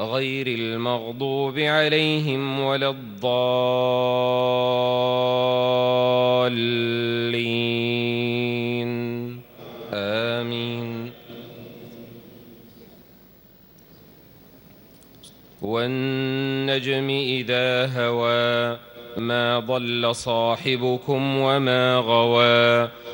غير المغضوب عليهم ولا الضالين. آمين. والنجم إذا هوى ما ضل صاحبكم وما غوى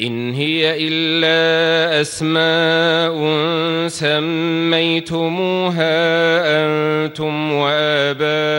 إن هي إلا أسماء سميتموها أنتم وآباؤكم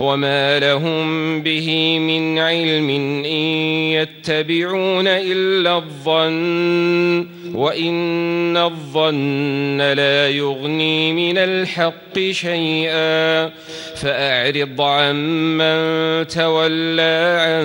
وما لهم به من علم إن يتبعون إلا الظن وإن الظن لا يغني من الحق شيئا فأعرض عمن تولى عن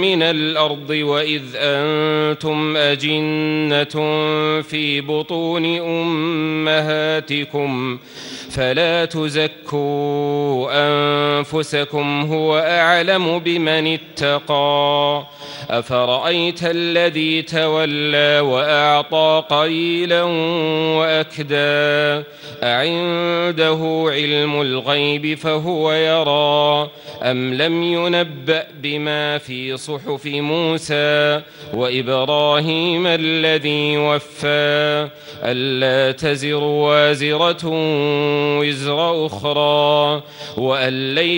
من الأرض وإذ أنتم أجنة في بطون أمهاتكم فلا تزكوا أنفسكم هو أعلم بمن اتقى. أفرأيت الذي تولى وأعطى قليلا وأكدى. أعنده علم الغيب فهو يرى. أم لم ينبأ بما في صحف موسى وإبراهيم الذي وفى؟ ألا تزر وازرة وزر أخرى. وأن